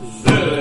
The